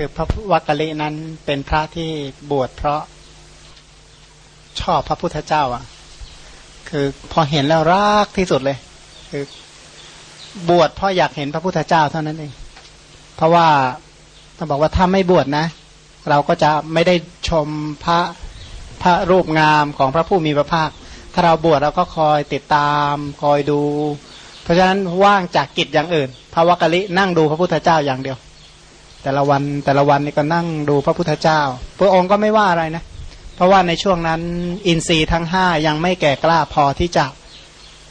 คือพระวักกะลินั้นเป็นพระที่บวชเพราะชอบพระพุทธเจ้า อะ คือพอเห็นแล้วรักที่สุดเลย คือบวชเพราะอยากเห็นพระพุทธเจ้าเท่านั้นเองเพราะว่าถ้าบอกว่าถ้าไม่บวชนะ เราก็จะไม่ได้ชมพระพระรูปงามของพระผู้มีพระภาค ถ้าเราบวชเราก็คอยติดตามคอยดู เพราะฉะนั้นว่างจากกิจอย่างอื่น พระวักกะลินั่งดูพระพุทธเจ้าอย่างเดียว แต่ละวันแต่ละวันนี่ก็นั่งดูพระพุทธเจ้า พระองค์ก็ไม่ว่าอะไรนะ เพราะว่าในช่วงนั้นอินทรีย์ทั้งห้ายังไม่แก่กล้าพอที่จะ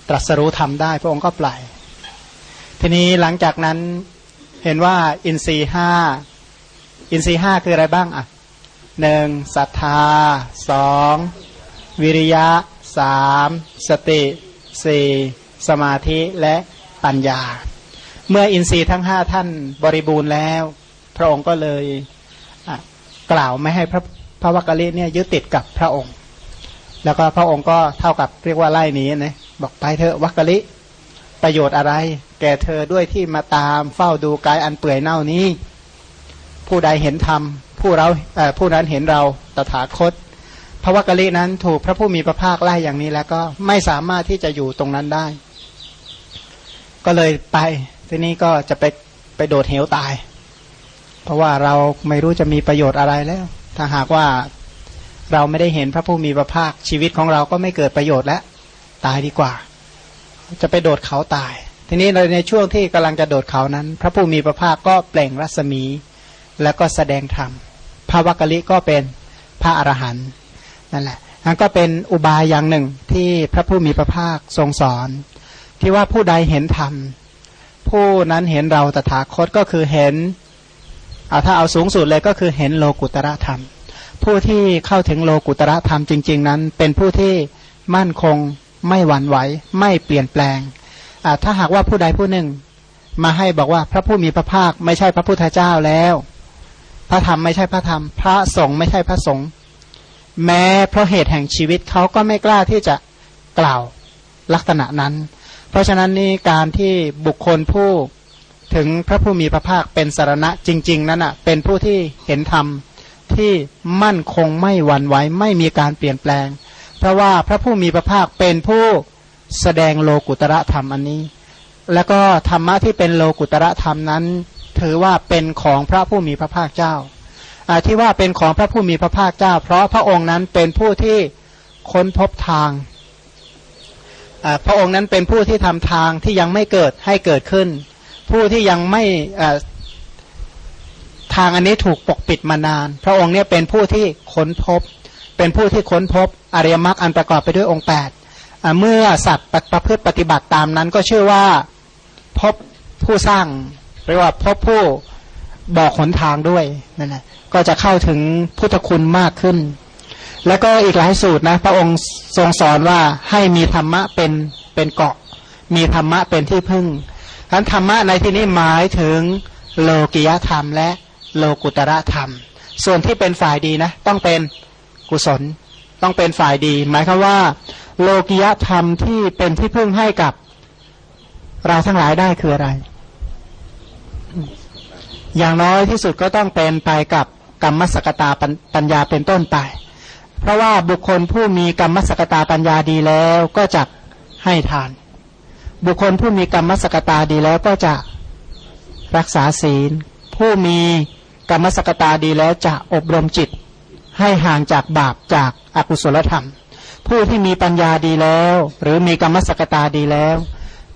ตรัสรู้ทำได้ พระองค์ก็ปล่อยทีนี้หลังจากนั้นเห็นว่าอินทรีห้าอินทรีห้าคืออะไรบ้างอะหนึ่งศรัทธาสองวิริยะสามสติสี่สมาธิและปัญญา เมื่ออินทรีย์ทั้งห้าท่านบริบูรณ์แล้ว พระองค์ก็เลยกล่าวไม่ให้พระพระวักกะลิเนี่ยยึดติดกับพระองค์ แล้วก็พระองค์ก็เท่ากับเรียกว่าไล่นี้นะบอกไปเถอะวักกะลิประโยชน์อะไร แก่เธอด้วยที่มาตามเฝ้าดูกายอันเปื่อยเน่านี้ ผู้ใดเห็นธรรมผู้เราผู้นั้นเห็นเราตถาคตพระวกะลินั้นถูกพระผู้มีพระภาคไล่อย่างนี้แล้วก็ไม่สามารถที่จะอยู่ตรงนั้นได้ ก็เลยไปทีนี้ก็จะไปไปโดดเหวตาย เพราะว่าเราไม่รู้จะมีประโยชน์อะไรแล้ว ถ้าหากว่าเราไม่ได้เห็นพระผู้มีพระภาคชีวิตของเราก็ไม่เกิดประโยชน์แล้ว ตายดีกว่า จะไปโดดเขาตาย ทีนี้ในช่วงที่กำลังจะโดดเขานั้น พระผู้มีพระภาคก็เปล่งรัศมี แล้วก็แสดงธรรมพระวักกะลิก็เป็นพระอรหันต์นั่นแหละนั่นก็เป็นอุบายอย่างหนึ่งที่พระผู้มีพระภาคทรงสอน ที่ว่าผู้ใดเห็นธรรมผู้นั้นเห็นเราตถาคตก็คือเห็น เอาถ้าเอาสูงสุดเลยก็คือเห็นโลกุตระธรรม ผู้ที่เข้าถึงโลกุตระธรรมจริง ๆ นั้น เป็นผู้ที่มั่นคงไม่หวั่นไหว ไม่เปลี่ยนแปลงถ้าหากว่าผู้ใดผู้หนึ่ง มาให้บอกว่าพระผู้มีพระภาคไม่ใช่พระพุทธเจ้าแล้ว พระธรรมไม่ใช่พระธรรม พระสงฆ์ไม่ใช่พระสงฆ์แม้เพราะเหตุแห่งชีวิตเขาก็ไม่กล้าที่จะกล่าวลักษณะนั้น เพราะฉะนั้นนี่การที่บุคคลผู้ ถึงพระผู้มีพระภาคเป็นสารณะจริง ๆ นั้นอะเป็นผู้ที่เห็นธรรมที่มั่นคงไม่หวั่นไหวไม่มีการเปลี่ยนแปลง เพราะว่าพระผู้มีพระภาคเป็นผู้แสดงโลกุตระธรรมอันนี้ แล้วก็ธรรมะที่เป็นโลกุตระธรรมนั้น ถือว่าเป็นของพระผู้มีพระภาคเจ้าที่ว่าเป็นของพระผู้มีพระภาคเจ้า เพราะพระองค์นั้นเป็นผู้ที่ค้นพบทางพระองค์นั้นเป็นผู้ที่ทำทางที่ยังไม่เกิดให้เกิดขึ้น ผู้ที่ยังไม่ทางอันนี้ถูกปกปิดมานาน พระองค์เนี่ยเป็นผู้ที่ค้นพบ เป็นผู้ที่ค้นพบอริยมรรคอันประกอบไปด้วยองค์แปดเมื่อสัตว์ประพฤติปฏิบัติตามนั้นก็ชื่อว่าพบผู้สร้างเรียกว่าพบผู้บอกหนทางด้วยนั่นแหละก็จะเข้าถึงพุทธคุณมากขึ้น แล้วก็อีกหลายสูตรนะ พระองค์ทรงสอนว่าให้มีธรรมะเป็นเป็นเกาะ มีธรรมะเป็นที่พึ่ง ทั้นธรรมะในที่นี้หมายถึงโลกิยธรรมและโลกุตระธรรม ส่วนที่เป็นฝ่ายดีนะ ต้องเป็นกุศล ต้องเป็นฝ่ายดี หมายคือว่า โลกิยธรรมที่เป็นที่พึ่งให้กับเราทั้งหลายได้คืออะไร อย่างน้อยที่สุดก็ต้องเป็นไปกับกรรมสกตาปัญญาเป็นต้นไป เพราะว่าบุคคลผู้มีกรรมสกตาปัญญาดีแล้วก็จะให้ทาน บุคคลผู้มีกรรมสกตาดีแล้วก็จะรักษาศีล ผู้มีกรรมสกตาดีแล้วจะอบรมจิต ให้ห่างจากบาปจากอากุศลธรรม ผู้ที่มีปัญญาดีแล้ว หรือมีกรรมสกตาดีแล้ว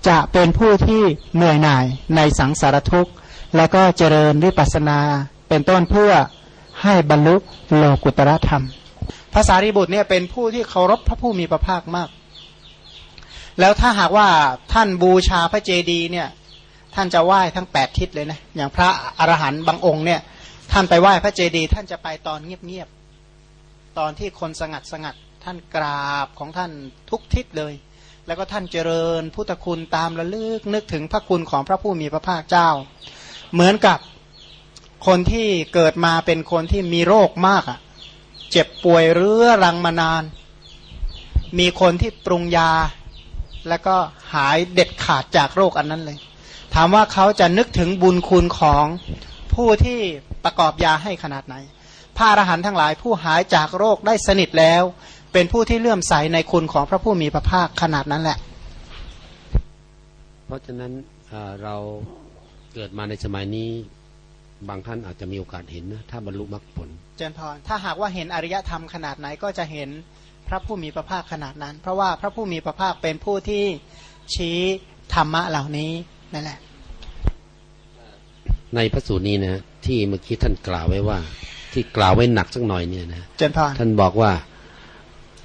จะเป็นผู้ที่เหนื่อยหน่ายในสังสารทุกข์ และก็เจริญวิปัสนาเป็นต้นเพื่อให้บรรลุโลกุตระธรรม ภาษาริบุตรเนี่ยเป็นผู้ที่เคารพพระผู้มีพระภาคมาก แล้วถ้าหากว่าท่านบูชาพระเจดีย์เนี่ย ท่านจะไหว้ทั้งแปดทิศเลยนะอย่างพระอรหันต์บางองค์เนี่ย ท่านไปไหว้พระเจดีย์ท่านจะไปตอนเงียบๆตอนที่คนสงัดสงัดท่านกราบของท่านทุกทิศเลย แล้วก็ท่านเจริญพุทธคุณตามระลึกนึกถึงพระคุณของพระผู้มีพระภาคเจ้า เหมือนกับคนที่เกิดมาเป็นคนที่มีโรคมากอะ่ะ เจ็บป่วยเรื้อรังมานาน มีคนที่ปรุงยา แล้วก็หายเด็ดขาดจากโรคอันนั้นเลย ถามว่าเขาจะนึกถึงบุญคุณของผู้ที่ประกอบยาให้ขนาดไหน พระอรหันต์ทั้งหลายผู้หายจากโรคได้สนิทแล้ว เป็นผู้ที่เลื่อมใสในคุณของพระผู้มีพระภาคขนาดนั้นแหละ เพราะฉะนั้นเราเกิดมาในสมัยนี้บางท่านอาจจะมีโอกาสเห็นนะถ้าบรรลุมรรคผล เจนพรถ้าหากว่าเห็นอริยธรรมขนาดไหนก็จะเห็นพ ระผู้มีพระภาคขนาดนั้น เพราะว่าพระผู้มีพระภาคเป็นผู้ที่ชี้ธรรมะเหล่านี้นั่นแหละ ในพระสูตรนี้นะที่เมื่อกี้ท่านกล่าวไว้ว่า ที่กล่าวไว้หนักสักหน่อยเนี่ยนะเจนพรท่านบอกว่า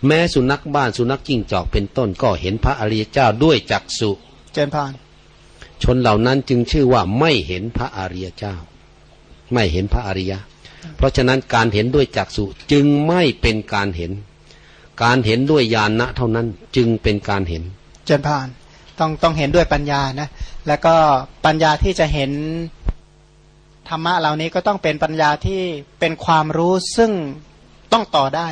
แม้สุนัขบ้านสุนัขจิ้งจอกเป็นต้นก็เห็นพระอริยเจ้าด้วยจักสุเจนพรชนเหล่านั้นจึงชื่อว่าไม่เห็นพระอริยเจ้า ไม่เห็นพระอริยะ เพราะฉะนั้นการเห็นด้วยจักสุจึงไม่เป็นการเห็น การเห็นด้วยญาณะเท่านั้นจึงเป็นการเห็น เจนพานต้องต้องเห็นด้วยปัญญานะ แล้วก็ปัญญาที่จะเห็นธรรมะเหล่านี้ก็ต้องเป็นปัญญาที่เป็นความรู้ซึ่งต้องต่อได้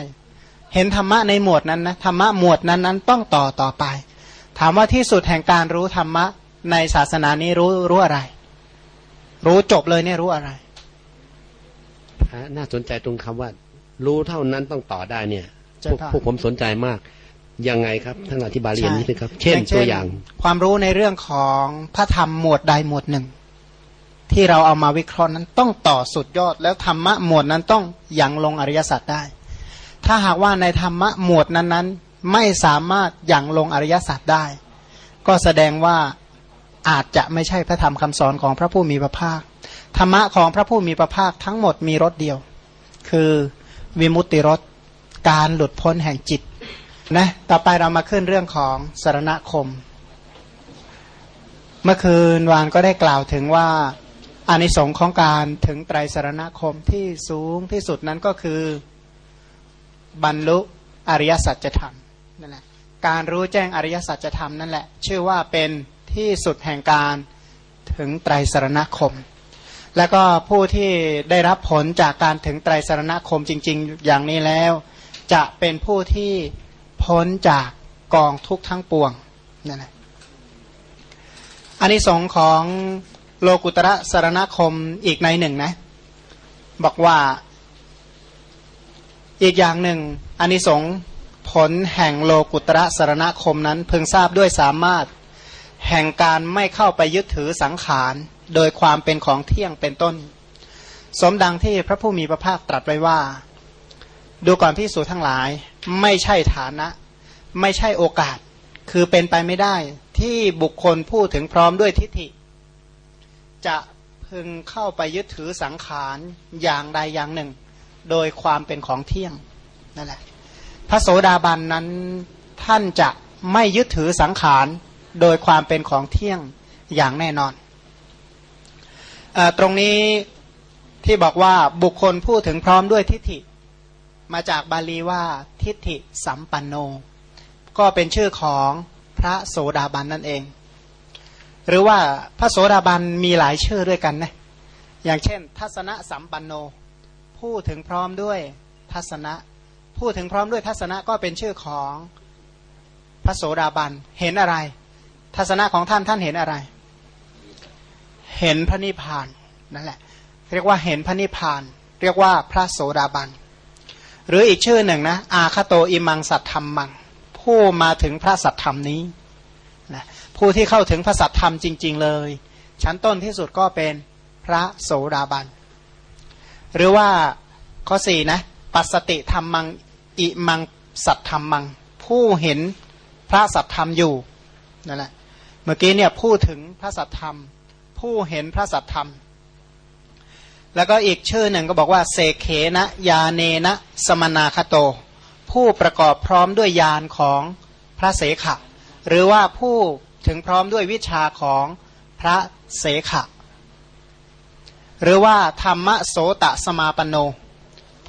เห็นธรรมะในหมวดนั้นนะธรรมะหมวดนั้นนั้นต้องต่อต่อไป ถามว่าที่สุดแห่งการรู้ธรรมะในศาสนานี้รู้รู้อะไร รู้จบเลยเนี่ยรู้อะไรน่าสนใจตรงคำว่า รู้เท่านั้นต้องต่อได้เนี่ย พวกผมสนใจมากยังไงครับท่านอธิบายเรียนนี้นะครับ เช่นตัวอย่าง ความรู้ในเรื่องของพระธรรมหมวดใดหมวดหนึ่ง ที่เราเอามาวิเคราะห์นั้นต้องต่อสุดยอด แล้วธรรมะหมวดนั้นต้องยังลงอริยสัจได้ ถ้าหากว่าในธรรมะหมวดนั้นๆ ไม่สามารถยังลงอริยสัจได้ ก็แสดงว่าอาจจะไม่ใช่พระธรรมคำสอนของพระผู้มีพระภาคธรรมะของพระผู้มีพระภาคทั้งหมดมีรสเดียว คือวิมุตติรส การหลุดพ้นแห่งจิตนะต่อไปเรามาขึ้นเรื่องของสารณคม เมื่อคืนวานก็ได้กล่าวถึงว่าอานิสงส์ของการถึงไตรสารณคมที่สูงที่สุดนั้นก็คือบรรลุอริยสัจธรรมนั่นแหละการรู้แจ้งอริยสัจธรรมนั่นแหละชื่อว่าเป็นที่สุดแห่งการถึงไตรสารณคม แล้วก็ผู้ที่ได้รับผลจากการถึงไตรสารณคมจริง ๆ อย่างนี้แล้ว จะเป็นผู้ที่พ้นจากกองทุกทั้งปวงนั่นแหละอันนี้สงของโลกุตระสารณคมอีกในหนึ่งนะ บอกว่าอีกอย่างหนึ่งอันนี้สงผลแห่งโลกุตระสารณคมนั้นเพึงทราบด้วยสามารถแห่งการไม่เข้าไปยึดถือสังขาร โดยความเป็นของเที่ยงเป็นต้น สมดังที่พระผู้มีพระภาคตรัสไว้ว่า ดูก่อนพิสูจทั้งหลาย ไม่ใช่ฐานะ ไม่ใช่โอกาส คือเป็นไปไม่ได้ ที่บุคคลพูดถึงพร้อมด้วยทิฏฐิ จะพึงเข้าไปยึดถือสังขารอย่างใดอย่างหนึ่ง โดยความเป็นของเที่ยงนั่นแหละพระโสดาบันนั้นท่านจะไม่ยึดถือสังขารโดยความเป็นของเที่ยงอย่างแน่นอนอตรงนี้ที่บอกว่าบุคคลพูดถึงพร้อมด้วยทิฏฐิ มาจากบาลีว่าทิฏฐิสัมปันโน ก็เป็นชื่อของพระโสดาบันนั่นเอง หรือว่าพระโสดาบันมีหลายชื่อด้วยกันนะอย่างเช่น ทัศนะสัมปันโนพูดถึงพร้อมด้วยทัศนะพูดถึงพร้อมด้วยทัศนะก็เป็นชื่อของพระโสดาบันเห็นอะไร ทัศนะของท่านท่านเห็นอะไร เห็นพระนิพพานนั่นแหละ เรียกว่าเห็นพระนิพพาน เรียกว่าพระโสดาบัน หรืออีกชื่อหนึ่งนะอาคาโตอิมังสัตธรรมมัง ผู้มาถึงพระสัตธรรมนี้นะผู้ที่เข้าถึงพระสัตธรรมจริง ๆ เลย ชั้นต้นที่สุดก็เป็นพระโสดาบัน หรือว่าข้อสี่นะปัสติธรรมมังอิมังสัตธรรมมัง ผู้เห็นพระสัตธรรมอยู่นั่นแหละเมื่อกี้เนี่ยพูดถึงพระสัทธรรม ผู้เห็นพระสัทธรรม แล้วก็อีกชื่อหนึ่งก็บอกว่าเสเขนะยาเนนะ สมนาคโต ผู้ประกอบพร้อมด้วยยานของพระเสขะ หรือว่าผู้ถึงพร้อมด้วยวิชาของพระเสขะ หรือว่าธรรมะโสตสมาปโน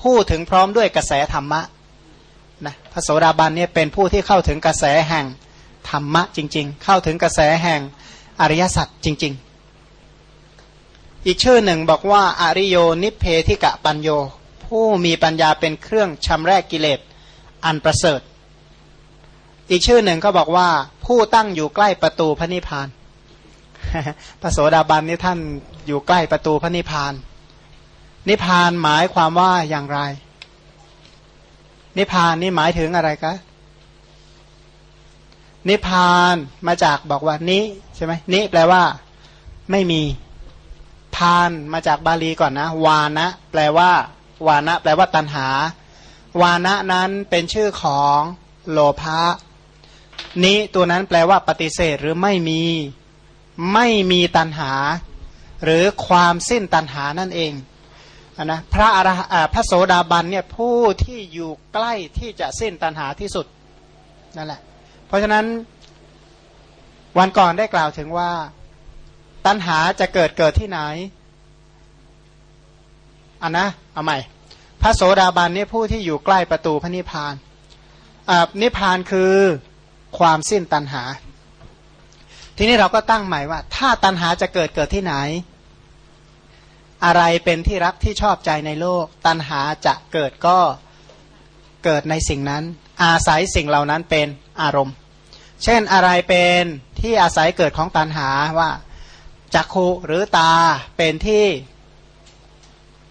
ผู้ถึงพร้อมด้วยกระแสธรรมะนะพระโสดาบันเนี่ยเป็นผู้ที่เข้าถึงกระแสแห่งธรรมะจริง ๆ เข้าถึงกระแสแห่งอริยสัจจริง ๆ อีกชื่อหนึ่งบอกว่าอริโยนิเพธิกะปัญโย ผู้มีปัญญาเป็นเครื่องชำแรกกิเลสอันประเสริฐ อีกชื่อหนึ่งก็บอกว่าผู้ตั้งอยู่ใกล้ประตูพระนิพพานพระโสดาบันนี่ท่านอยู่ใกล้ประตูพระนิพพาน นิพพานหมายความว่าอย่างไร นิพพานนี่หมายถึงอะไรคะนิพพานมาจากบอกว่านิใช่ไหมนิแปลว่า ไม่มี พานมาจากบาลีก่อนนะ วานะแปลว่า วานะแปลว่าตันหา วานะนั้นเป็นชื่อของโลภะนิตัวนั้นแปลว่าปฏิเสธหรือไม่มี ไม่มีตันหา หรือความสิ้นตันหานั่นเองนะพระอรพระโสดาบันเนี่ยผู้ที่อยู่ใกล้ที่จะสิ้นตันหาที่สุดนั่นแหละ เพราะฉะนั้นวันก่อนได้กล่าวถึงว่า ตัณหาจะเกิดเกิดที่ไหนอันนะเอาใหม่ พระโสดาบันเนี่ยผู้ที่อยู่ใกล้ประตูพระนิพพานนิพพานคือความสิ้นตัณหา ทีนี้เราก็ตั้งใหม่ว่า ถ้าตัณหาจะเกิดเกิดที่ไหน อะไรเป็นที่รักที่ชอบใจในโลก ตัณหาจะเกิดก็เกิดในสิ่งนั้น อาศัยสิ่งเหล่านั้นเป็นอารมณ์ เช่นอะไรเป็นที่อาศัยเกิดของตัณหาว่า จักขุหรือตาเป็นที่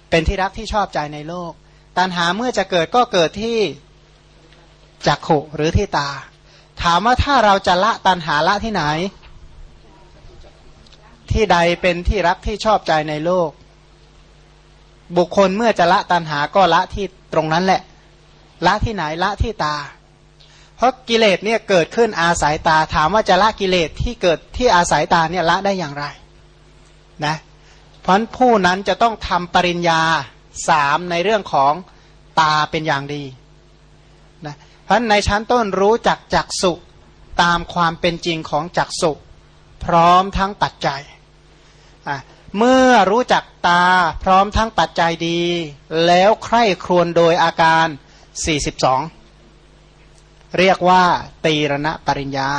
เป็นที่รักที่ชอบใจในโลก ตัณหาเมื่อจะเกิดก็เกิดที่จักขุหรือที่ตา ถามว่าถ้าเราจะละตัณหาละที่ไหน ที่ใดเป็นที่รักที่ชอบใจในโลก บุคคลเมื่อจะละตัณหาก็ละที่ตรงนั้นแหละ ละที่ไหนละที่ตา เพราะกิเลสเนี่ยเกิดขึ้นอาศัยตา ถามว่าจะละกิเลสที่เกิดที่อาศัยตาเนี่ยละได้อย่างไร นะเพราะผู้นั้นจะต้องทำปริญญาสามในเรื่องของตาเป็นอย่างดีนะเพราะในชั้นต้นรู้จักจักสุตามความเป็นจริงของจักสุพร้อมทั้งปัจจัยเมื่อรู้จักตาพร้อมทั้งปัจจัยดี แล้วใคร่ครวญโดยอาการ 42 เรียกว่าตีรณปริญญา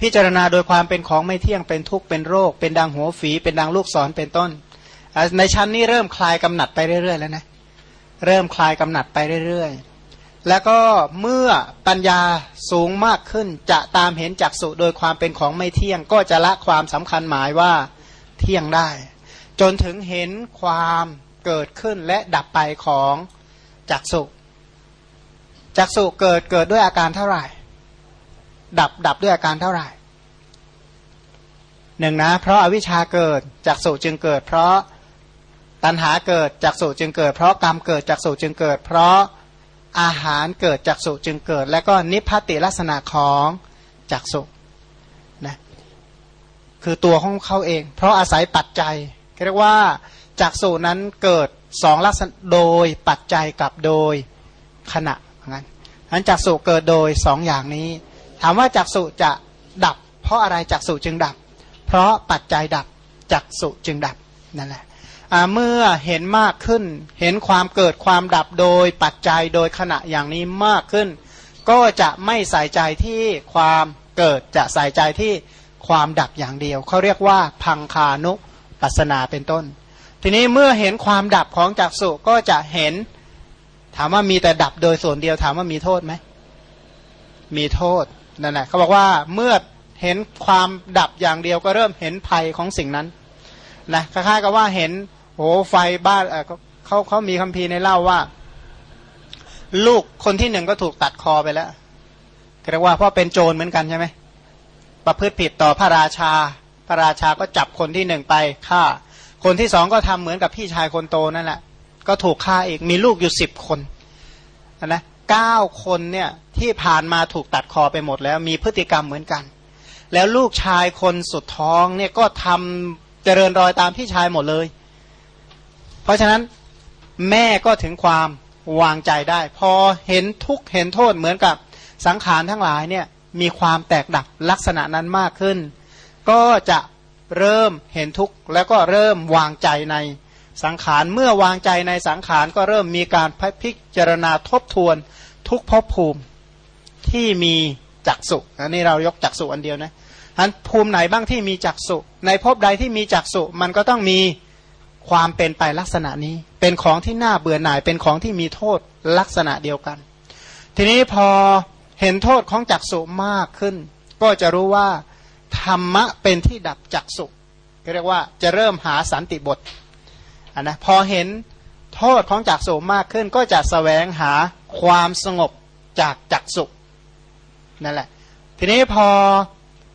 พิจารณาโดยความเป็นของไม่เที่ยงเป็นทุกข์เป็นโรค เป็นดังหัวฝีเป็นดังลูกศรเป็นต้น ในชั้นนี้เริ่มคลายกำหนัดไปเรื่อยๆแล้วนะเริ่มคลายกำหนัดไปเรื่อยๆ แล้วก็เมื่อปัญญาสูงมากขึ้นจะตามเห็นจักสุโดยความเป็นของไม่เที่ยง ก็จะละความสำคัญหมายว่าเที่ยงได้ จนถึงเห็นความเกิดขึ้นและดับไปของจักสุจักสุเกิดเกิดด้วยอาการเท่าไหร่ ดับดับด้วยอาการเท่าไหร่หนึ่งนะเพราะอาวิชชาเกิดจักสุจึงเกิด เพราะตัณหาเกิดจักสุจึงเกิด เพราะกรรมเกิดจักสุจึงเกิด เพราะอาหารเกิดจักสุจึงเกิด และก็นิพพติลักษณะของจักสุนะคือตัวของเขาเอง เพราะอาศัยปัจจัยเรียกว่าจักสุนั้นเกิดสองลักษณะโดยปัจจัยกับโดยขณะงั้นอันจักสุเกิดโดยสองอย่างนี้ ถามว่าจักสุจะดับ เพราะอะไรจักสุจึงดับ เพราะปัจจัยดับจักสุจึงดับนั่นแหละเมื่อเห็นมากขึ้น เห็นความเกิดความดับโดยปัจจัยโดยขณะอย่างนี้มากขึ้น ก็จะไม่ใส่ใจที่ความเกิดจะใส่ใจที่ความดับอย่างเดียวเขาเรียกว่าพังคานุปัสนาเป็นต้น ทีนี้เมื่อเห็นความดับของจักสุก็จะเห็น ถามว่ามีแต่ดับโดยส่วนเดียวถามว่ามีโทษไหมมีโทษ นั่นแหละเขาบอกว่าเมื่อเห็นความดับอย่างเดียวก็เริ่มเห็นภัยของสิ่งนั้นนะคล้ายๆกับว่าเห็นโอ้ไฟบ้านเขาเขามีคัมภีร์ในเล่าว่า ลูกคนที่หนึ่งก็ถูกตัดคอไปแล้วเรียกว่าเพราะเป็นโจรเหมือนกันใช่ไหมประพฤติผิดต่อพระราชา พระราชาก็จับคนที่หนึ่งไปฆ่า คนที่สองก็ทำเหมือนกับพี่ชายคนโตนั่นแหละก็ถูกฆ่าอีกมีลูกอยู่สิบคนนะ เก้าคนเนี่ยที่ผ่านมาถูกตัดคอไปหมดแล้วมีพฤติกรรมเหมือนกัน แล้วลูกชายคนสุดท้องเนี่ยก็ทำเจริญรอยตามพี่ชายหมดเลย เพราะฉะนั้นแม่ก็ถึงความวางใจได้ พอเห็นทุกเห็นโทษเหมือนกับสังขารทั้งหลายเนี่ยมีความแตกดับลักษณะนั้นมากขึ้น ก็จะเริ่มเห็นทุกข์แล้วก็เริ่มวางใจใน สังขารเมื่อวางใจในสังขารก็เริ่มมีการพิจารณาทบทวนทุกภพภูมิที่มีจักสุอันนี้เรายกจักสุอันเดียวนะอันภูมิไหนบ้างที่มีจักสุในภพใดที่มีจักสุมันก็ต้องมีความเป็นไปลักษณะนี้ เป็นของที่น่าเบื่อหน่ายเป็นของที่มีโทษลักษณะเดียวกัน ทีนี้พอเห็นโทษของจักสุมากขึ้น ก็จะรู้ว่าธรรมะเป็นที่ดับจักสุเรียกว่าจะเริ่มหาสันติบท นนะพอเห็นโทษของจักสุมากขึ้นก็จะสแสวงหาความสงบจากจักสุนั่นแหละ ทีนี้พอ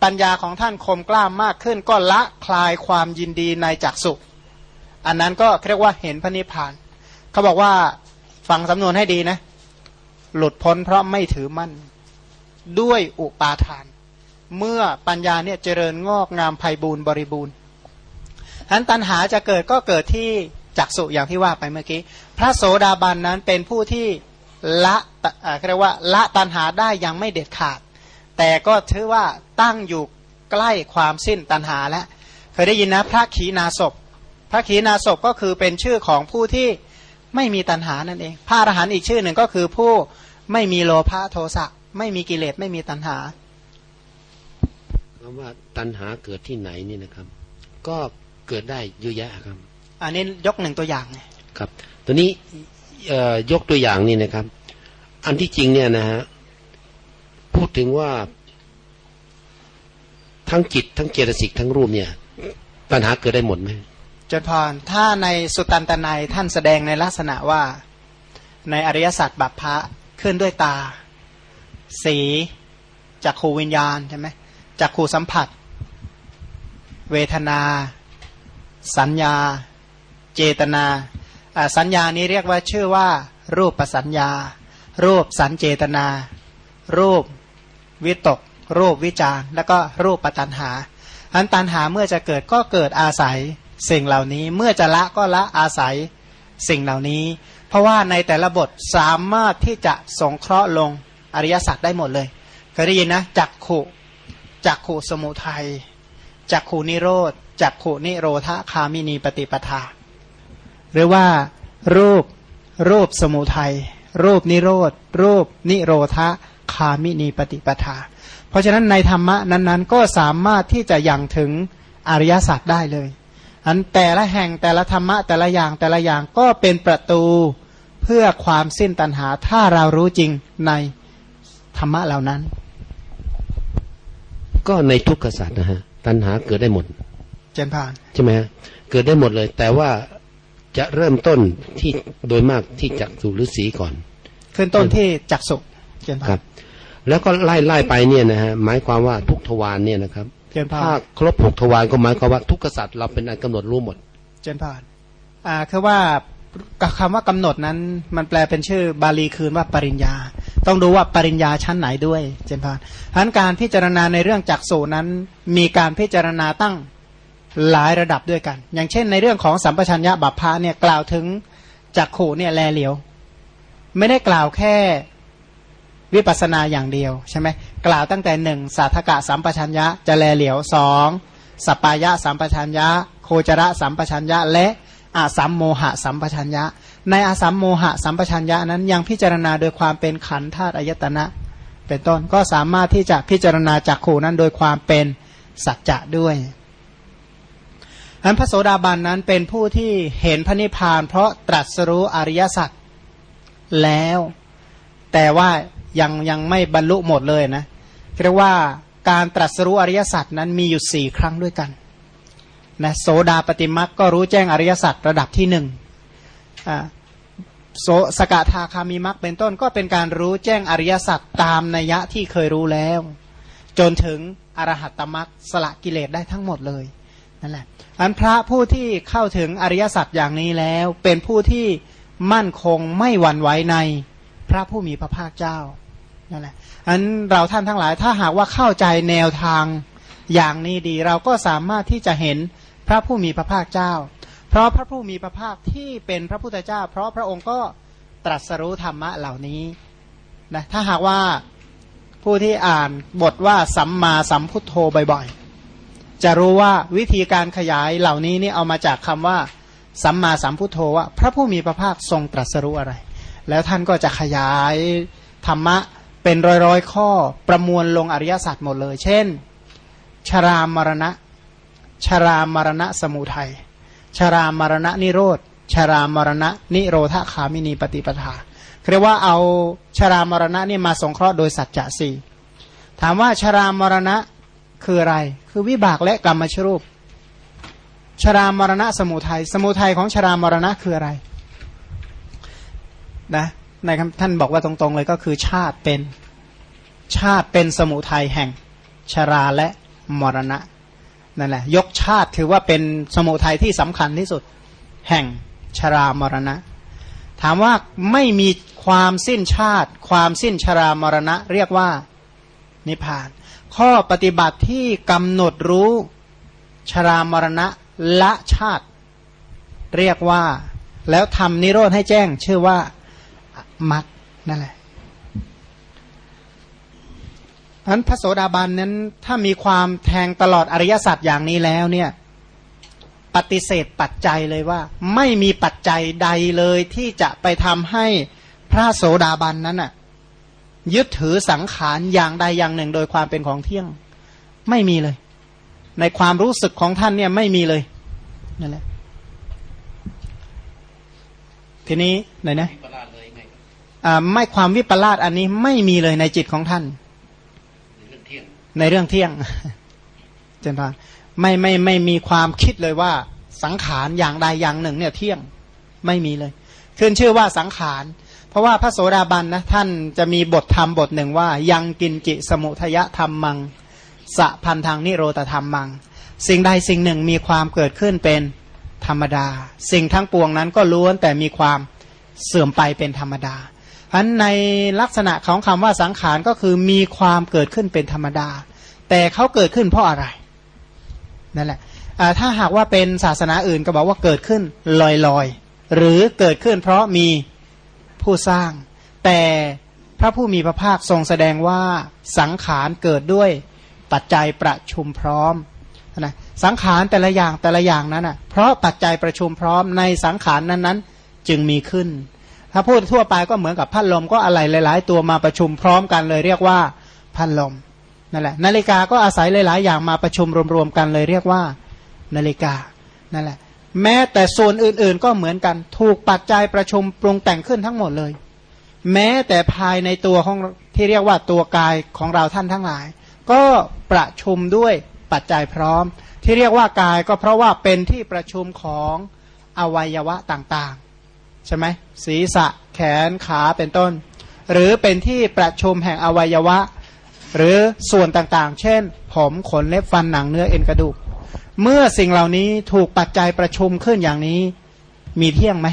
ปัญญาของท่านคมกล้ามมากขึ้น ก็ละคลายความยินดีในจักสุอันนั้นก็เรียกว่าเห็นพระนิพพาน เขาบอกว่าฟังสำนวนให้ดีนะ หลุดพ้นเพราะไม่ถือมั่น ด้วยอุปาทาน เมื่อปัญญาเนี่ยเจริญงอกงามไพบูรณ์บริบูรณ์ ฉะนั้นตัณหาจะเกิดก็เกิดที่จักสุอย่างที่ว่าไปเมื่อกี้ พระโสดาบันนั้นเป็นผู้ที่ละเรียกว่าละตัณหาได้ยังไม่เด็ดขาด แต่ก็ถือว่าตั้งอยู่ใกล้ความสิ้นตัณหาแล้วเคยได้ยินนะพระขีณาสพพระขีณาสพก็คือเป็นชื่อของผู้ที่ไม่มีตัณหานั่นเองพระอรหันต์อีกชื่อหนึ่งก็คือผู้ไม่มีโลภะโทสะไม่มีกิเลสไม่มีตัณหาคำว่าตัณหาเกิดที่ไหนนี่นะครับ ก็ เกิดได้เยอะแยะครับ อันนี้ยกหนึ่งตัวอย่างไงครับ ตัวนี้ยกตัวอย่างนี่นะครับ อันที่จริงเนี่ยนะฮะพูดถึงว่า ทั้งจิตทั้งเจตสิกทั้งรูปเนี่ยตัณหาเกิดได้หมดไหมจนพรถ้าในสุตันตนัยท่านแสดงในลักษณะว่าในอริยสัจบัพพะขึ้นด้วยตา สีจักขูวิญญาณใช่ไหมจักขูสัมผัส เวทนา สัญญา เจตนาสัญญานี้เรียกว่าชื่อว่า รูปประสัญญา รูปสัญเจตนา รูปวิตก รูปวิจารแล้วก็รูปปัตันหาอันตันหาเมื่อจะเกิดก็เกิดอาศัยสิ่งเหล่านี้ เมื่อจะละก็ละอาศัยสิ่งเหล่านี้ เพราะว่าในแต่ละบทสามารถที่จะสงเคราะห์ลงอริยสัจได้หมดเลยเคยได้ยินนะจักขุจักขุสมุทัยจักขุนิโรธ จักขุนิโรธคามินีปฏิปทา หรือว่า รูปรูปสมุทัยรูปนิโรธรูปนิโรธคามินีปฏิปทา เพราะฉะนั้นในธรรมะนั้นๆ ก็สามารถที่จะยังถึงอริยสัจได้เลยอันแต่ละแห่งแต่ละธรรมะแต่ละอย่างแต่ละอย่างก็เป็นประตูเพื่อความสิ้นตัณหาถ้าเรารู้จริงในธรรมะเหล่านั้น ก็ในทุกขสัตว์นะฮะตัณหาเกิดได้หมด เจนพานใช่ไหมฮะเกิดได้หมดเลย แต่ว่าจะเริ่มต้นที่โดยมากที่จักสุหรือสีก่อนขึ้นต้นที่จักสุเจนพานครับ แล้วก็ไล่ไล่ไปเนี่ยนะฮะหมายความว่าทุกทวารเนี่ยนะครับเจนพานถ้าครบหกทวารก็หมายความว่าทุกกษัตริย์เราเป็นอันกำหนดรู้หมด เจนพานอ่าคือว่าคำว่ากำหนดนั้นมันแปลเป็นชื่อบาลีคืนว่าปริญญา ต้องดูว่าปริญญาชั้นไหนด้วย เจนพานทันการพิจารณาในเรื่องจักสูนั้นมีการพิจารณาตั้ง หลายระดับด้วยกัน อย่างเช่น ในเรื่องของสัมปชัญญะบัพพาเนี่ยกล่าวถึงจักขู่เนี่ยแลเหลียว ไม่ได้กล่าวแค่วิปัสนาอย่างเดียวใช่ไหมกล่าวตั้งแต่หนึ่งสาธกะสัมปชัญญะจะแลเหลียวสองสปายะสัมปชัญญะ โคจระสัมปชัญญะ และอาสัมโมหะสัมปชัญญะ ในอาสัมโมหะสัมปชัญญะนั้นยังพิจารณาโดยความเป็นขันธาตุอายตนะ เป็นต้นก็สามารถที่จะพิจารณาจากขูนั้นโดยความเป็นสัจจะด้วย อันพระโสดาบันนั้นเป็นผู้ที่เห็นพระนิพพาน เพราะตรัสรู้อริยสัจแล้ว แต่ว่ายังยังไม่บรรลุหมดเลยนะเรียกว่าการตรัสรู้อริยสัจนั้นมีอยู่สี่ครั้งด้วยกันนะโสดาปฏิมักก็รู้แจ้งอริยสัจระดับที่หนึ่งโสสกทาคามีมักเป็นต้นก็เป็นการรู้แจ้งอริยสัจตามนัยยะที่เคยรู้แล้ว จนถึงอรหัตตมักสละกิเลสได้ทั้งหมดเลยนั่นแหละ อันพระผู้ที่เข้าถึงอริยสัจอย่างนี้แล้ว เป็นผู้ที่มั่นคงไม่หวั่นไหวในพระผู้มีพระภาคเจ้านั่นแหละอันเราท่านทั้งหลายถ้าหากว่าเข้าใจแนวทางอย่างนี้ดี เราก็สามารถที่จะเห็นพระผู้มีพระภาคเจ้า เพราะพระผู้มีพระภาคที่เป็นพระพุทธเจ้า เพราะพระองค์ก็ตรัสรู้ธรรมะเหล่านี้นะถ้าหากว่าผู้ที่อ่านบทว่าสัมมาสัมพุทโธบ่อยๆ จะรู้ว่าวิธีการขยายเหล่านี้นี่เอามาจากคำว่า สัมมาสัมพุทโธว่า พระผู้มีพระภาคทรงตรัสรู้อะไร แล้วท่านก็จะขยายธรรมะเป็นร้อยร้อยข้อประมวลลงอริยศาสัจหมดเลย เช่น ชรามรณะ ชรามรณะสมุทัยชรามรณะนิโรธชรามรณะนิโรธคามินีปฏิปทาเรียกว่าเอาชรามรณะนี่มาสงเคราะห์โดยสัจจะสี่ถามว่าชรามรณะ คืออะไร คือวิบากและกรรมชรูป ชรามรณะสมุทัยสมุทัยของชรามรณะคืออะไรนะในท่านบอกว่าตรงๆเลยก็คือชาติเป็นชาติเป็นสมุทัยแห่งชราและมรณะนั่นแหละยกชาติถือว่าเป็นสมุทัยที่สำคัญที่สุดแห่งชรามรณะ ถามว่าไม่มีความสิ้นชาติ ความสิ้นชรามรณะ เรียกว่านิพพาน ข้อปฏิบัติที่กำหนดรู้ชรามรณะละชาติ เรียกว่า แล้วทำนิโรธให้แจ้ง ชื่อว่ามัดนั่นแหละนั้นพระโสดาบันนั้นถ้ามีความแทงตลอดอริยสัจอย่างนี้แล้วเนี่ยปฏิเสธปัจจัยเลยว่า ไม่มีปัจจัยใดเลยที่จะไปทำให้พระโสดาบันนั้นน่ะ ยึดถือสังขารอย่างใดอย่างหนึ่ง โดยความเป็นของเที่ยง ไม่มีเลย ในความรู้สึกของท่านเนี่ยไม่มีเลยนั่นแหละทีนี้ไหนนะไม่ความวิปลาสอันนี้ไม่มีเลยในจิตของท่าน ในเรื่องเที่ยงเจนพานไม่ไม่ไม่มีความคิดเลยว่าสังขารอย่างใดอย่างหนึ่ง เนี่ยเที่ยงไม่มีเลยขึ้นชื่อว่าสังขารเพ ราะว่าพระโสดาบันนะท่านจะมีบทธรรมบทหนึ่งว่า ยังกินจิสมุทยธรรมมังสะพันทางนิโรธธรรมมัง สิ่งใดสิ่งหนึ่งมีความเกิดขึ้นเป็นธรรมดา สิ่งทั้งปวงนั้นก็ล้วนแต่มีความเสื่อมไปเป็นธรรมดาเพันในลักษณะของคำว่าสังขารก็คือมีความเกิดขึ้นเป็นธรรมดา แต่เขาเกิดขึ้นเพราะอะไรนั่นแหละถ้าหากว่าเป็นศาสนาอื่นก็บอกว่าเกิดขึ้นลอยๆ หรือเกิดขึ้นเพราะมี ผู้สร้าง แต่พระผู้มีพระภาคทรงแสดงว่าสังขารเกิดด้วยปัจจัยประชุมพร้อมนะสังขารแต่ละอย่างแต่ละอย่างนั้นอะเพราะปัจจัยประชุมพร้อมในสังขารนั้นๆ จึงมีขึ้น ถ้าพูดทั่วไปก็เหมือนกับพัดลมก็อะไรหลาย ๆ ตัวมาประชุมพร้อมกันเลยเรียกว่าพัดลมนั่นแหละนาฬิกาก็อาศัยหลาย ๆ อย่างมาประชุมรวมๆกันเลยเรียกว่านาฬิกานั่นแหละ แม้แต่ส่วนอื่นๆก็เหมือนกัน ถูกปัจจัยประชุมปรุงแต่งขึ้นทั้งหมดเลย แม้แต่ภายในตัวของที่เรียกว่าตัวกายของเราท่านทั้งหลาย ก็ประชุมด้วยปัจจัยพร้อม ที่เรียกว่ากายก็เพราะว่าเป็นที่ประชุมของอวัยวะต่างๆใช่ไหมศีรษะแขนขาเป็นต้น หรือเป็นที่ประชุมแห่งอวัยวะ หรือส่วนต่างๆ เช่น ผมขนเล็บฟันหนังเนื้อเอ็นกระดูก เมื่อสิ่งเหล่านี้ถูกปัจจัยประชุมขึ้นอย่างนี้ มีเที่ยงไหม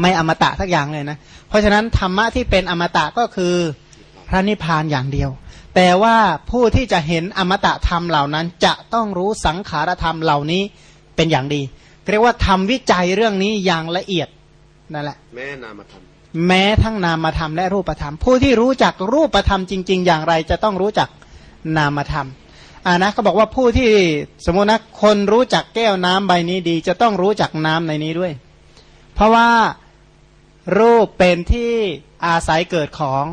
ไม่อมตะทักอย่างเลยนะ เพราะฉะนั้นธรรมะที่เป็นอมตะก็คือพระนิพพานอย่างเดียว แต่ว่าผู้ที่จะเห็นอมตะธรรมเหล่านั้น จะต้องรู้สังขารธรรมเหล่านี้เป็นอย่างดี เรียกว่าทำวิจัยเรื่องนี้อย่างละเอียดนั่นแหละ แม้นามธรรมแม้ทั้งนามธรรมและรูปธรรม ผู้ที่รู้จักรูปธรรมจริง ๆ อย่างไรจะต้องรู้จักนามธรรม อ่านะเขาบอกว่าผู้ที่สมมตินะคนรู้จักแก้วน้ำใบนี้ดี จะต้องรู้จักน้ำในนี้ด้วย เพราะว่ารูปเป็นที่อาศัยเกิดของ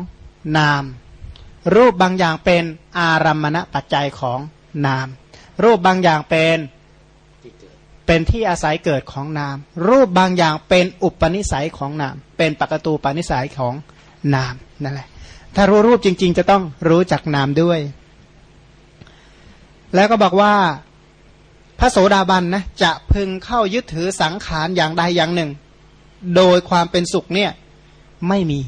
นาม รูปบางอย่างเป็นอารัมมณปัจจัยของนาม รูปบางอย่างเป็นเป็นที่อาศัยเกิดของนาม รูปบางอย่างเป็นอุปนิสัยของนาม เป็นปกตูปนิสัยของนามนั่นแหละถ้ารู้รูปจริง ๆ จะต้องรู้จักนามด้วย แล้วก็บอกว่าพระโสดาบันนะจะพึงเข้ายึดถือสังขารอย่างใดอย่างหนึ่ง โดยความเป็นสุขเนี่ยไม่มี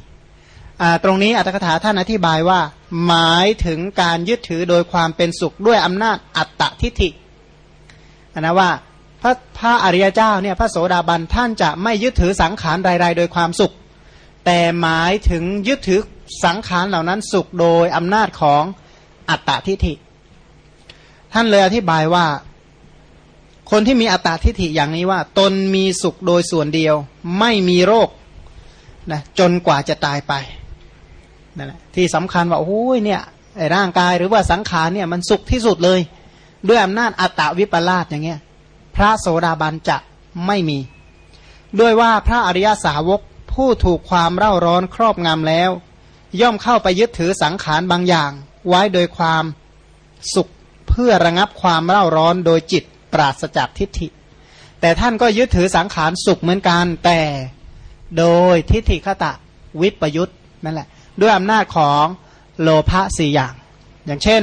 ตรงนี้อัตถกถาท่านอธิบายว่า หมายถึงการยึดถือโดยความเป็นสุขด้วยอำนาจอัตตทิฏฐินะว่าพระพระอริยเจ้าเนี่ยพระโสดาบันท่านจะไม่ยึดถือสังขารรายๆโดยความสุข แต่หมายถึงยึดถือสังขารเหล่านั้นสุขโดยอำนาจของอัตตทิฏฐิ ท่านเลยอธิบายว่า คนที่มีอัตตาทิฏฐิอย่างนี้ว่า ตนมีสุขโดยส่วนเดียว ไม่มีโรคนะจนกว่าจะตายไปนั่นแหละที่สำคัญว่าโอ้ยเนี่ยร่างกายหรือว่าสังขารเนี่ยมันสุขที่สุดเลย ด้วยอำนาจอัตตวิปลาสอย่างเงี้ย พระโสดาบันจะไม่มี ด้วยว่าพระอริยสาวกผู้ถูกความเร่าร้อนครอบงำแล้ว ย่อมเข้าไปยึดถือสังขารบางอย่าง ไว้โดยความสุข เพื่อระงับความเร่าร้อนโดยจิตปราศจากทิฏฐิ แต่ท่านก็ยึดถือสังขารสุขเหมือนกันแต่โดยทิฏฐิขตะวิปยุตนั่นแหละ ด้วยอำนาจของโลภะสี่อย่าง อย่างเช่น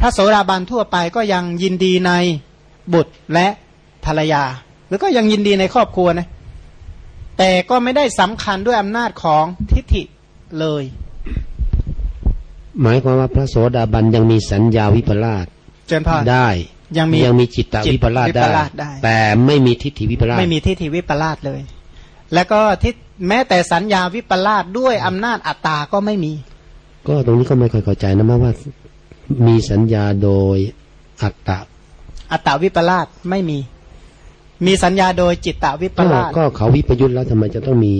พระโสดาบันทั่วไปก็ยังยินดีในบุตรและภรรยา หรือก็ยังยินดีในครอบครัวนะแต่ก็ไม่ได้สำคัญด้วยอำนาจของทิฏฐิเลย หมายความว่าพระโสดาบันยังมีสัญญาวิปลาสเจนพรได้ยังมียังมีจิตตวิปลาสจิตวิปได้ลาสได้ แต่ไม่มีทิฏฐิวิปลาสไม่มีทิฏฐิวิปลาสเลย แล้วก็ทิฏแม้แต่สัญญาวิปลาสด้วยอำนาจอัตตาก็ไม่มี ก็ตรงนี้ก็ไม่ค่อยเข้าใจนะมาว่า มีสัญญาโดยอัตตะอัตตาวิปลาสไม่มี มีสัญญาโดยจิตตวิปก็ลาสก็เขาวิปยุทธ์แล้วทำไมจะต้องมี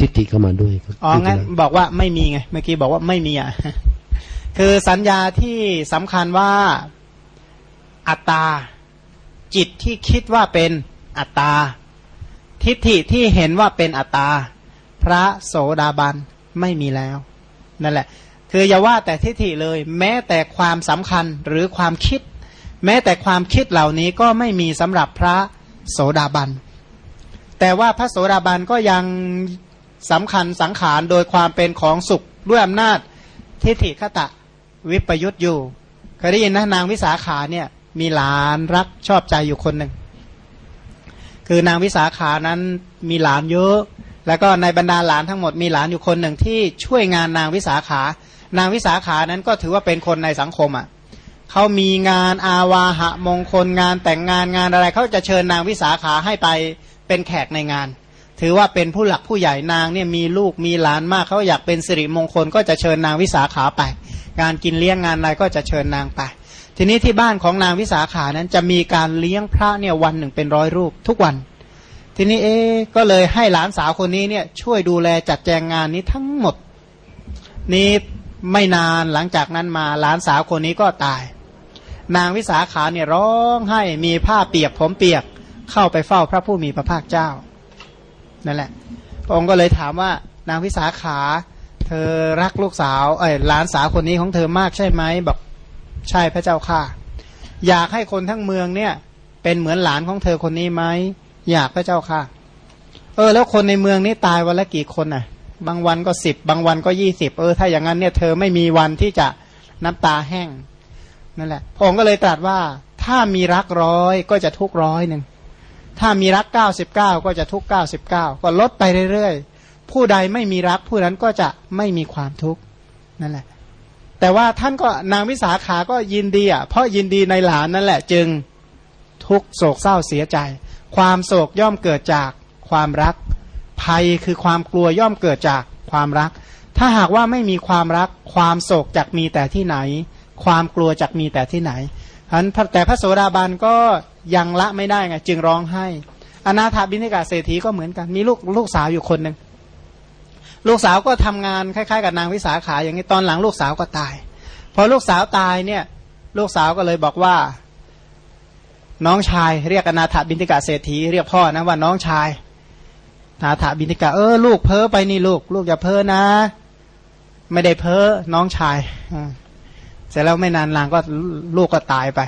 ทิฏฐิเข้ามาด้วยครับอ๋องั้นบอกว่าไม่มีไงเมื่อกี้บอกว่าไม่มีอะคือสัญญาที่สำคัญว่าอัตตา จิตที่คิดว่าเป็นอัตตา ทิฏฐิที่เห็นว่าเป็นอัตตา พระโสดาบันไม่มีแล้ว นั่นแหละ คืออย่าว่าแต่ทิฏฐิเลย แม้แต่ความสำคัญหรือความคิด แม้แต่ความคิดเหล่านี้ก็ไม่มีสำหรับพระโสดาบันแต่ว่าพระโสดาบันก็ยัง สำคัญสังขารโดยความเป็นของสุขด้วยอำนาจทิฏฐิคตะวิปยุตอยู่เคยได้ยินนะนางวิสาขาเนี่ยมีหลานรักชอบใจอยู่คนหนึ่งคือนางวิสาขานั้นมีหลานเยอะ แล้วก็ในบรรดาหลานทั้งหมดมีหลานอยู่คนหนึ่งที่ช่วยงานนางวิสาขา นางวิสาขานั้นก็ถือว่าเป็นคนในสังคมอะเขามีงานอาวาหะมงคลงานแต่งงานงานอะไรเขาจะเชิญนางวิสาขาให้ไปเป็นแขกในงาน ถือว่าเป็นผู้หลักผู้ใหญ่นางเนี่ยมีลูกมีหลานมากเขาอยากเป็นสิริมงคลก็จะเชิญนางวิสาขาไป งานกินเลี้ยงงานอะไรก็จะเชิญนางไป ทีนี้ที่บ้านของนางวิสาขานั้นจะมีการเลี้ยงพระเนี่ยวันหนึ่งเป็นร้อยรูปทุกวัน ทีนี้เอ๊ก็เลยให้หลานสาวคนนี้เนี่ยช่วยดูแลจัดแจงงานนี้ทั้งหมด นี้ไม่นานหลังจากนั้นมาหลานสาวคนนี้ก็ตาย นางวิสาขาเนี่ยร้องไห้มีผ้าเปียกผมเปียกเข้าไปเฝ้าพระผู้มีพระภาคเจ้า นั่นแหละ พระองค์ก็เลยถามว่านางวิสาขา เธอรักลูกสาวเอ้ยหลานสาวคนนี้ของเธอมากใช่ไหมบอกใช่พระเจ้าค่ะ อยากให้คนทั้งเมืองเนี่ย เป็นเหมือนหลานของเธอคนนี้ไหมอยากพระเจ้าค่ะ เออ แล้วคนในเมืองนี้ตายวันละกี่คนน่ะ บางวันก็สิบบางวันก็ยี่สิบเออถ้าอย่างนั้นเนี่ยเธอไม่มีวันที่จะน้ำตาแห้งนั่นแหละพระองค์ก็เลยตรัสว่าถ้ามีรักร้อยก็จะทุกร้อยหนึ่ง ถ้ามีรักเก้าสิบเก้าก็จะทุกเก้าสิบเก้าก็ลดไปเรื่อยๆ ผู้ใดไม่มีรักผู้นั้นก็จะไม่มีความทุกข์นั่นแหละ แต่ว่าท่านก็นางวิสาขาก็ยินดีอะเพราะยินดีในหลานนั่นแหละจึงทุกโศกเศร้าเสียใจ ความโศกย่อมเกิดจากความรัก ภัยคือความกลัวย่อมเกิดจากความรัก ถ้าหากว่าไม่มีความรัก ความโศกจักมีแต่ที่ไหน ความกลัวจักมีแต่ที่ไหนฉะนั้นแต่พระโสดาบันก็ ยังละไม่ได้ไงจึงร้องไห้อนาถาบิณฑิกาเศรษฐีก็เหมือนกัน มีลูกลูกสาวอยู่คนหนึ่งลูกสาวก็ทำงานคล้ายๆ กับนางวิสาขาอย่างนี้ตอนหลังลูกสาวก็ตาย พอลูกสาวตายเนี่ย ลูกสาวก็เลยบอกว่า น้องชายเรียกอนาถาบิณฑิกาเศรษฐีเรียกพ่อนะว่าน้องชายนาถาบิณฑิกาเออลูกเพ้อไปนี่ลูก ลูกอย่าเพ้อนะ ไม่ได้เพ้อน้องชายเสร็จแล้วไม่นานลางก็ลูกก็ตายไป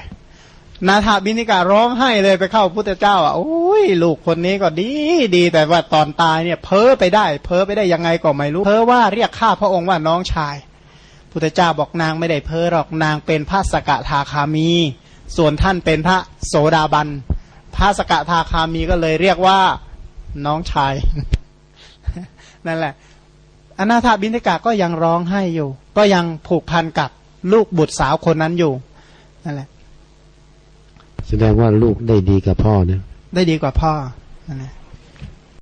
นาถาบินิการ้องไห้เลยไปเข้าพุทธเจ้าอะโอ้ยลูกคนนี้ก็ดีดีแต่ว่าตอนตายเนี่ยเพ้อไปได้ เพ้อไปได้ยังไงก็ไม่รู้เพ้อว่าเรียกข้าพระองค์ว่าน้องชาย พุทธเจ้าบอกนางไม่ได้เพ้อหรอกนางเป็นพระสกทาคามี ส่วนท่านเป็นพระโสดาบันพระสกทาคามีก็เลยเรียกว่าน้องชาย นั่นแหละอนาถาบินิกาก็ยังร้องไห้อยู่ ก็ยังผูกพันกับลูกบุตรสาวคนนั้นอยู่นั่นแหละ แสดงว่าลูกได้ดีกับพ่อเนี่ยได้ดีกว่าพ่อนะ